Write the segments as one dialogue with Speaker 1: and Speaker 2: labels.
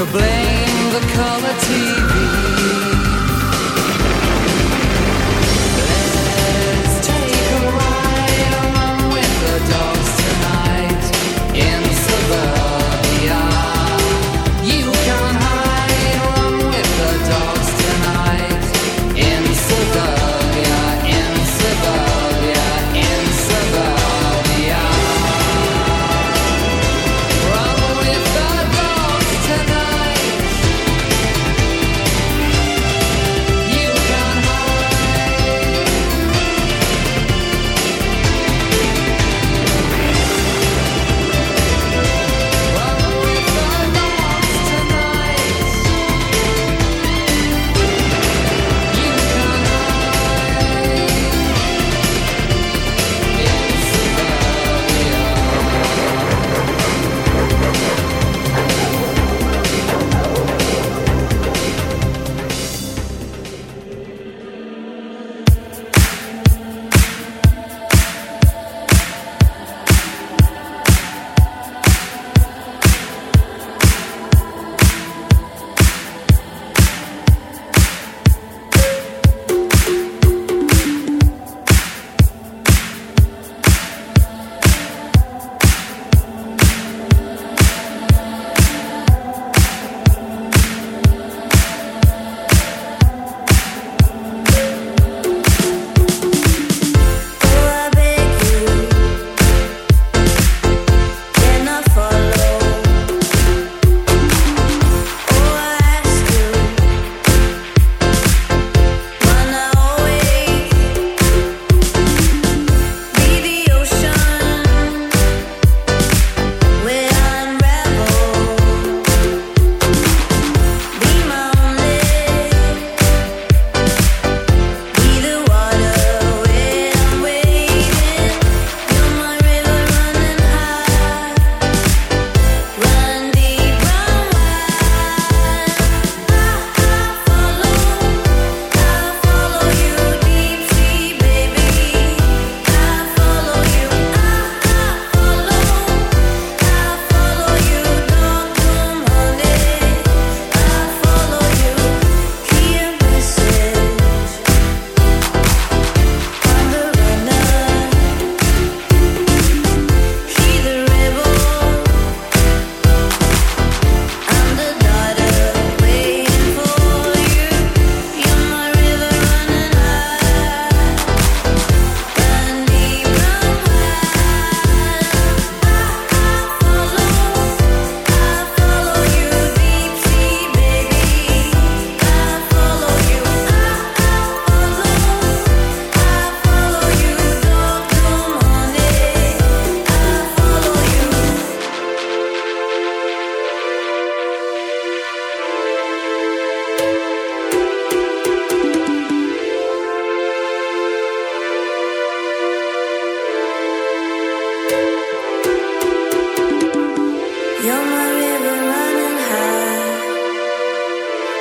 Speaker 1: To blame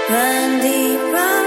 Speaker 1: Run deep, run.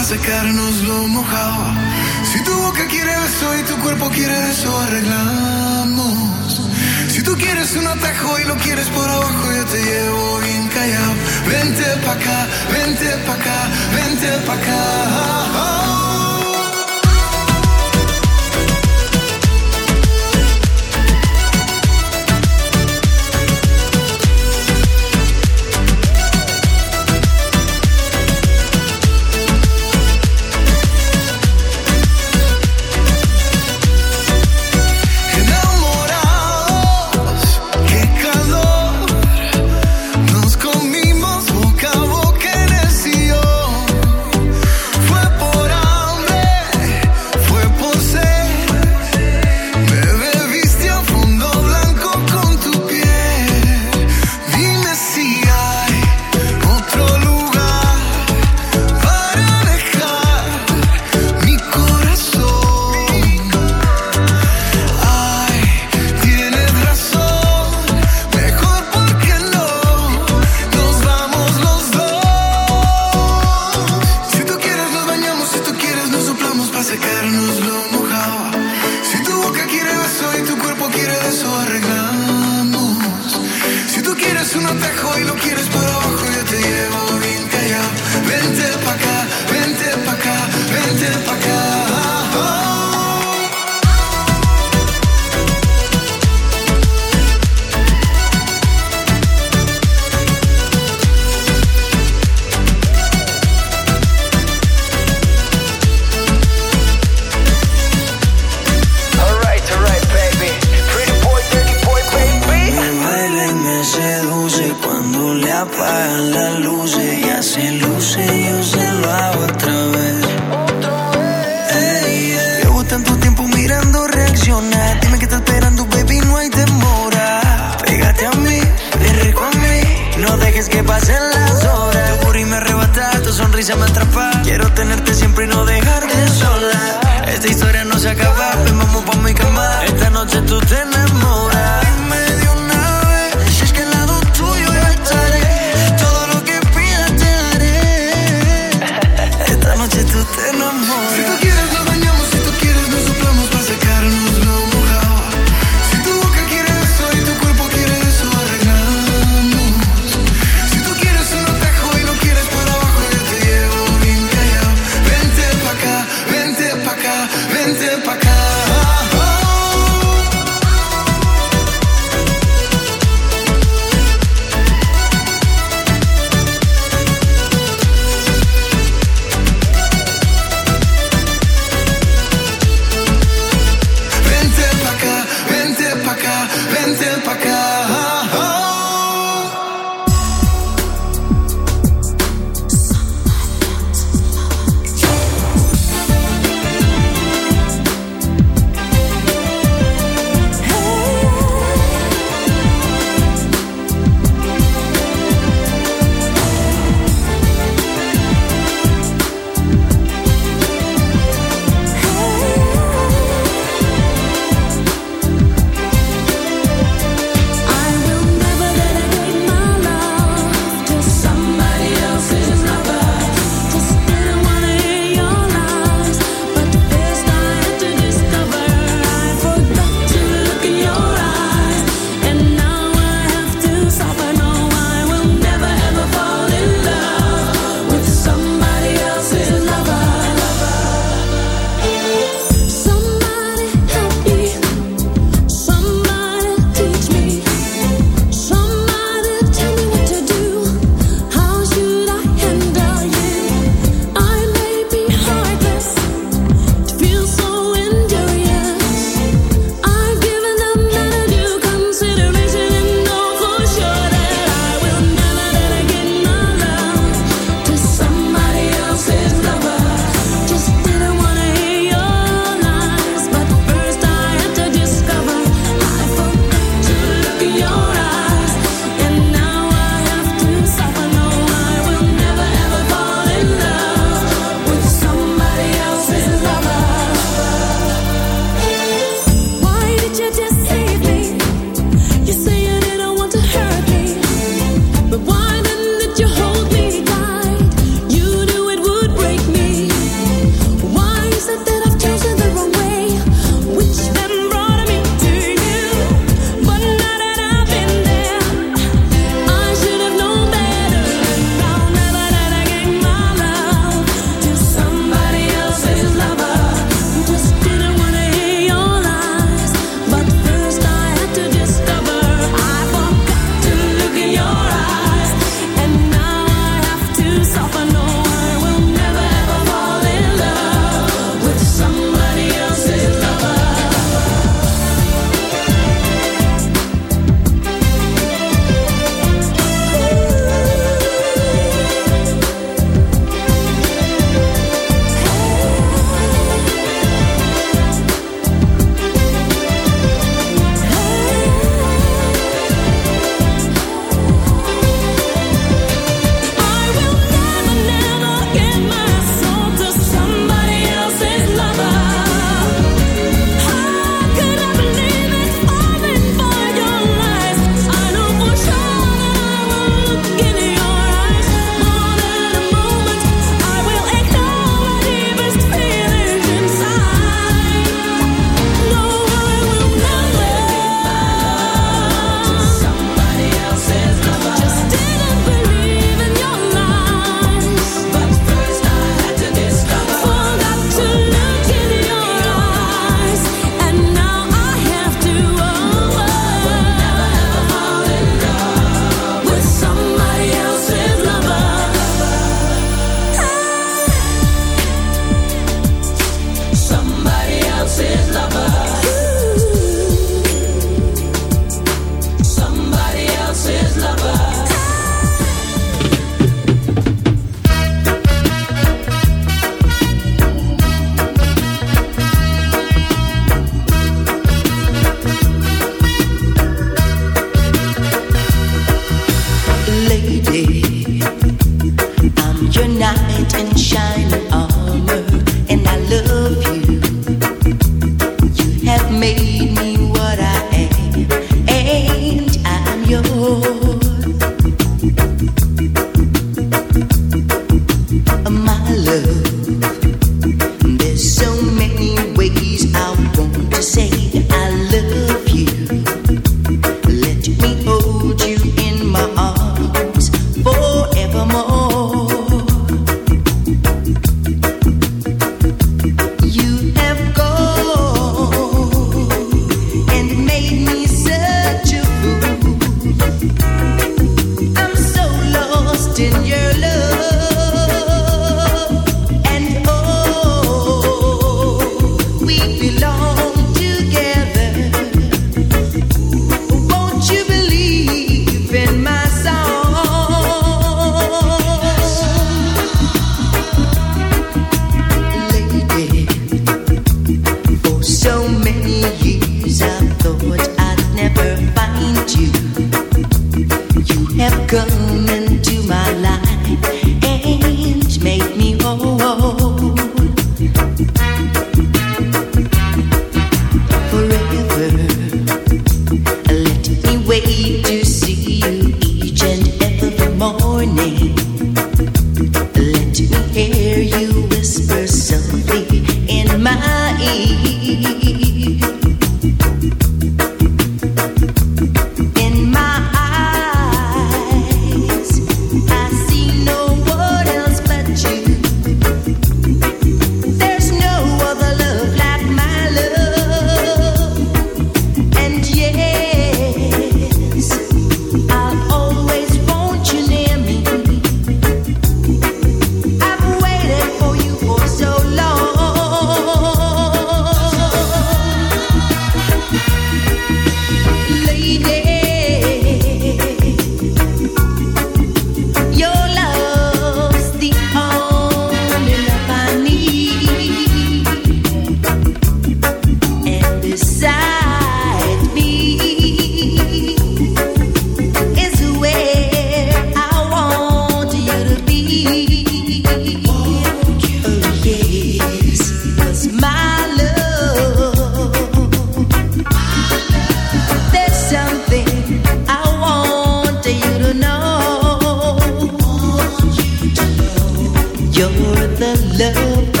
Speaker 1: You're the love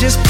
Speaker 2: just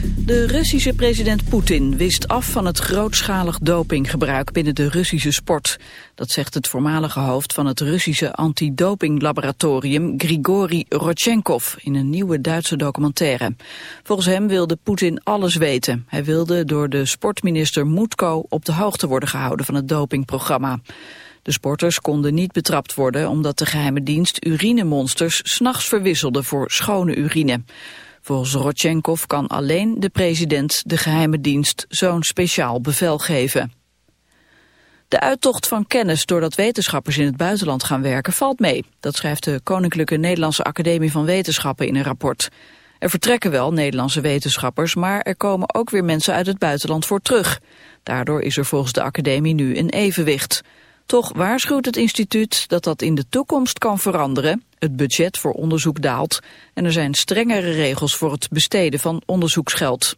Speaker 3: De Russische president Poetin wist af van het grootschalig dopinggebruik binnen de Russische sport. Dat zegt het voormalige hoofd van het Russische antidopinglaboratorium Grigori Rodchenkov in een nieuwe Duitse documentaire. Volgens hem wilde Poetin alles weten. Hij wilde door de sportminister Mutko op de hoogte worden gehouden van het dopingprogramma. De sporters konden niet betrapt worden omdat de geheime dienst urinemonsters s'nachts verwisselde voor schone urine. Volgens Rodchenkov kan alleen de president de geheime dienst zo'n speciaal bevel geven. De uittocht van kennis doordat wetenschappers in het buitenland gaan werken valt mee. Dat schrijft de Koninklijke Nederlandse Academie van Wetenschappen in een rapport. Er vertrekken wel Nederlandse wetenschappers, maar er komen ook weer mensen uit het buitenland voor terug. Daardoor is er volgens de academie nu een evenwicht. Toch waarschuwt het instituut dat dat in de toekomst kan veranderen. Het budget voor onderzoek daalt en er zijn strengere regels voor het besteden van onderzoeksgeld.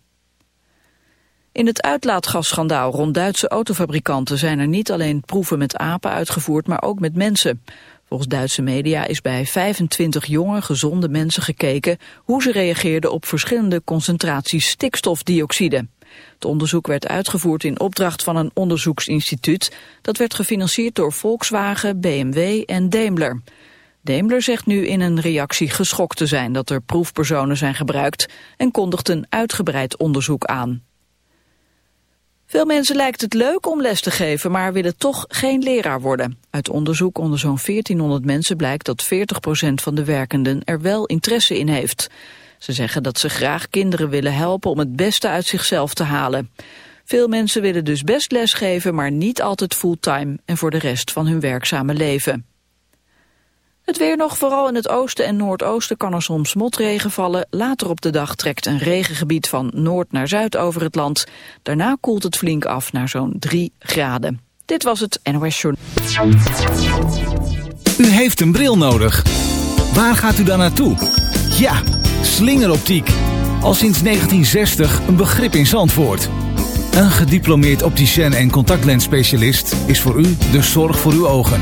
Speaker 3: In het uitlaatgasschandaal rond Duitse autofabrikanten zijn er niet alleen proeven met apen uitgevoerd, maar ook met mensen. Volgens Duitse media is bij 25 jonge, gezonde mensen gekeken hoe ze reageerden op verschillende concentraties stikstofdioxide. Het onderzoek werd uitgevoerd in opdracht van een onderzoeksinstituut. Dat werd gefinancierd door Volkswagen, BMW en Daimler. Daimler zegt nu in een reactie geschokt te zijn dat er proefpersonen zijn gebruikt en kondigt een uitgebreid onderzoek aan. Veel mensen lijkt het leuk om les te geven, maar willen toch geen leraar worden. Uit onderzoek onder zo'n 1400 mensen blijkt dat 40% van de werkenden er wel interesse in heeft. Ze zeggen dat ze graag kinderen willen helpen om het beste uit zichzelf te halen. Veel mensen willen dus best lesgeven, maar niet altijd fulltime en voor de rest van hun werkzame leven. Het weer nog, vooral in het oosten en noordoosten kan er soms motregen vallen. Later op de dag trekt een regengebied van noord naar zuid over het land. Daarna koelt het flink af naar zo'n 3 graden. Dit was het NOS Journal.
Speaker 4: U heeft een bril nodig. Waar gaat u dan naartoe? Ja, slingeroptiek. Al sinds 1960 een begrip in Zandvoort. Een gediplomeerd opticien en contactlensspecialist is voor u de zorg voor uw ogen.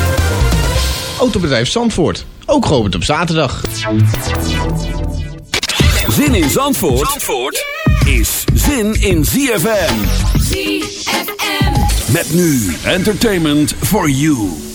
Speaker 5: Autobedrijf Zandvoort, ook geopend op zaterdag.
Speaker 6: Zin in Zandvoort, Zandvoort is zin in ZFM.
Speaker 7: ZFM.
Speaker 6: Met nu entertainment for you.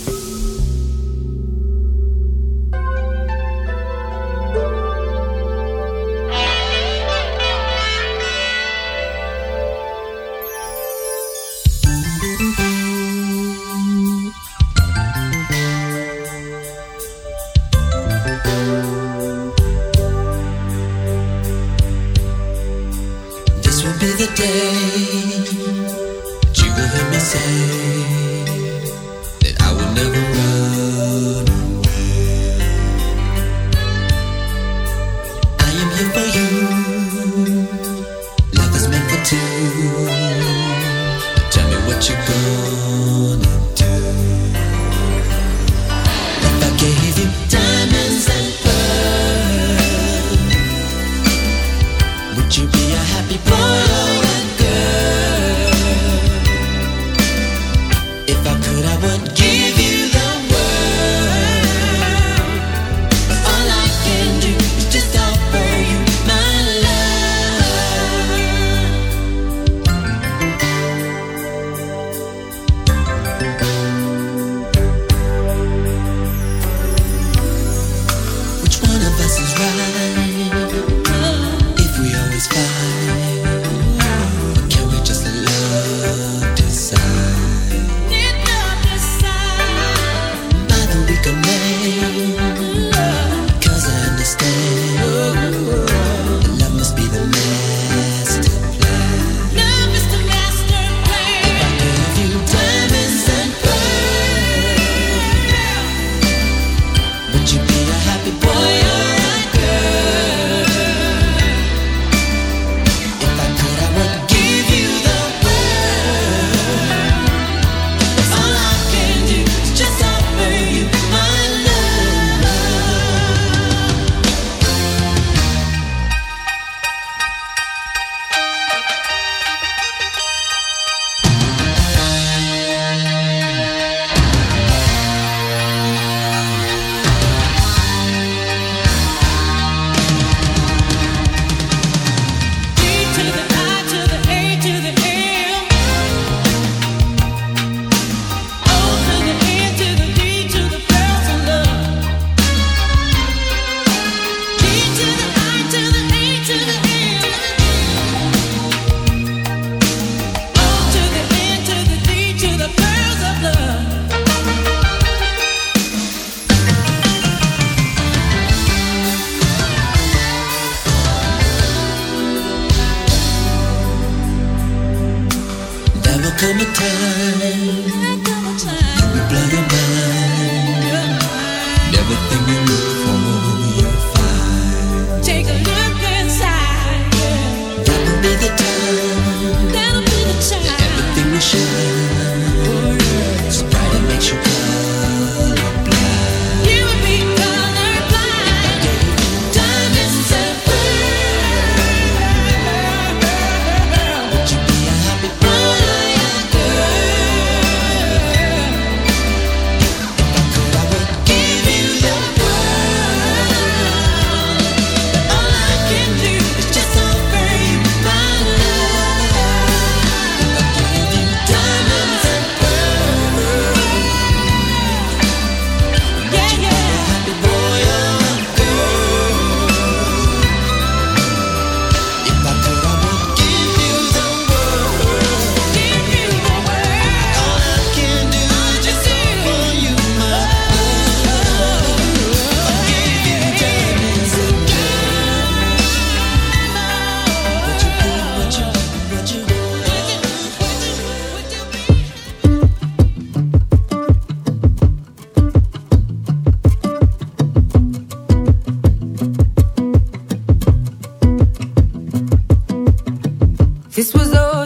Speaker 8: This
Speaker 2: was all